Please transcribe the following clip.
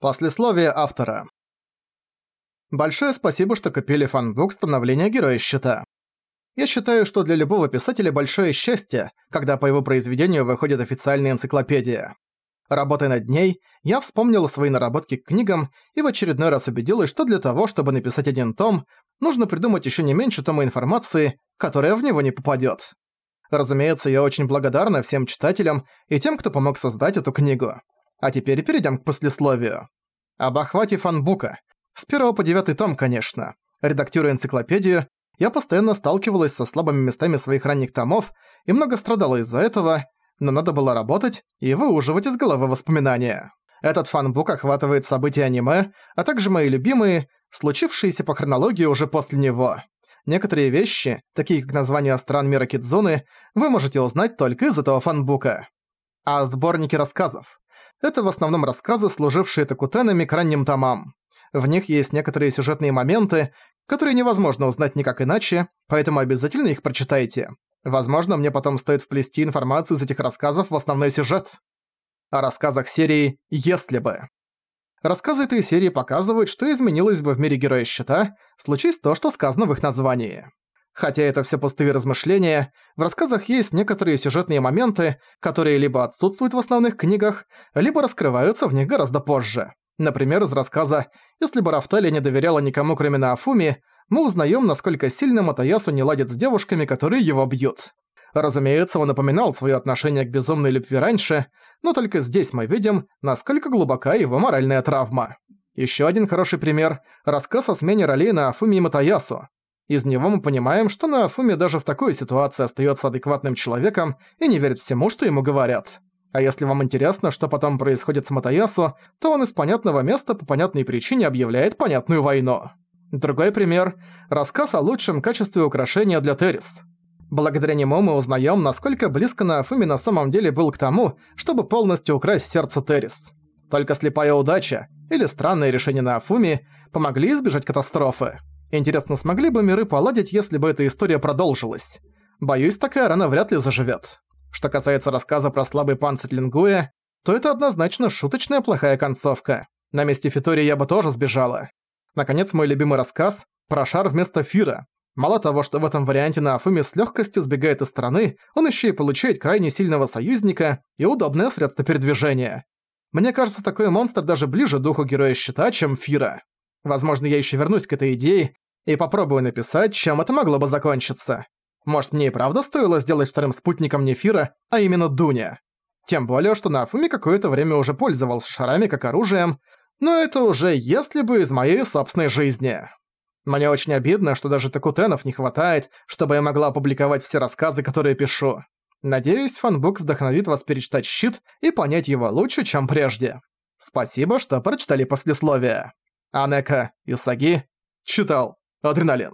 Послесловие автора. Большое спасибо, что купили фанбук становления Героя Щита. Я считаю, что для любого писателя большое счастье, когда по его произведению выходит официальная энциклопедия. Работая над ней, я вспомнила свои наработки к книгам и в очередной раз убедилась, что для того, чтобы написать один том, нужно придумать еще не меньше тома информации, которая в него не попадет. Разумеется, я очень благодарна всем читателям и тем, кто помог создать эту книгу. А теперь перейдем к послесловию. Об охвате фанбука. С 1 по 9 том, конечно. Редактируя энциклопедию, я постоянно сталкивалась со слабыми местами своих ранних томов и много страдала из-за этого, но надо было работать и выуживать из головы воспоминания. Этот фанбук охватывает события аниме, а также мои любимые, случившиеся по хронологии уже после него. Некоторые вещи, такие как название стран мира Кидзуны, вы можете узнать только из этого фанбука. А сборники рассказов. Это в основном рассказы, служившие такутенами к ранним томам. В них есть некоторые сюжетные моменты, которые невозможно узнать никак иначе, поэтому обязательно их прочитайте. Возможно, мне потом стоит вплести информацию из этих рассказов в основной сюжет. О рассказах серии «Если бы». Рассказы этой серии показывают, что изменилось бы в мире Героя Щита, случись то, что сказано в их названии. Хотя это все пустые размышления, в рассказах есть некоторые сюжетные моменты, которые либо отсутствуют в основных книгах, либо раскрываются в них гораздо позже. Например, из рассказа «Если бы Рафталия не доверяла никому, кроме Наафуми», мы узнаем, насколько сильно Матаясу не ладит с девушками, которые его бьют. Разумеется, он упоминал свое отношение к безумной любви раньше, но только здесь мы видим, насколько глубока его моральная травма. Еще один хороший пример – рассказ о смене ролей на Афуми и Матаясу. Из него мы понимаем, что Наофуми даже в такой ситуации остается адекватным человеком и не верит всему, что ему говорят. А если вам интересно, что потом происходит с Матаясу, то он из понятного места по понятной причине объявляет понятную войну. Другой пример – рассказ о лучшем качестве украшения для Террис. Благодаря нему мы узнаем, насколько близко Наофуми на самом деле был к тому, чтобы полностью украсть сердце Террис. Только слепая удача или странное решение Наофуми помогли избежать катастрофы. Интересно, смогли бы миры поладить, если бы эта история продолжилась? Боюсь, такая рана вряд ли заживет. Что касается рассказа про слабый панцирь Лингуя, то это однозначно шуточная плохая концовка. На месте Фитори я бы тоже сбежала. Наконец, мой любимый рассказ про шар вместо Фира. Мало того, что в этом варианте на Афуме с легкостью сбегает из страны, он еще и получает крайне сильного союзника и удобное средство передвижения. Мне кажется, такой монстр даже ближе духу Героя Щита, чем Фира. Возможно, я еще вернусь к этой идее и попробую написать, чем это могло бы закончиться. Может, мне и правда стоило сделать вторым спутником Нефира, а именно Дуня. Тем более, что Нафуми какое-то время уже пользовался шарами как оружием, но это уже если бы из моей собственной жизни. Мне очень обидно, что даже Такутенов не хватает, чтобы я могла опубликовать все рассказы, которые пишу. Надеюсь, фанбук вдохновит вас перечитать «Щит» и понять его лучше, чем прежде. Спасибо, что прочитали послесловие. Анека Юсаги читал. Адреналин.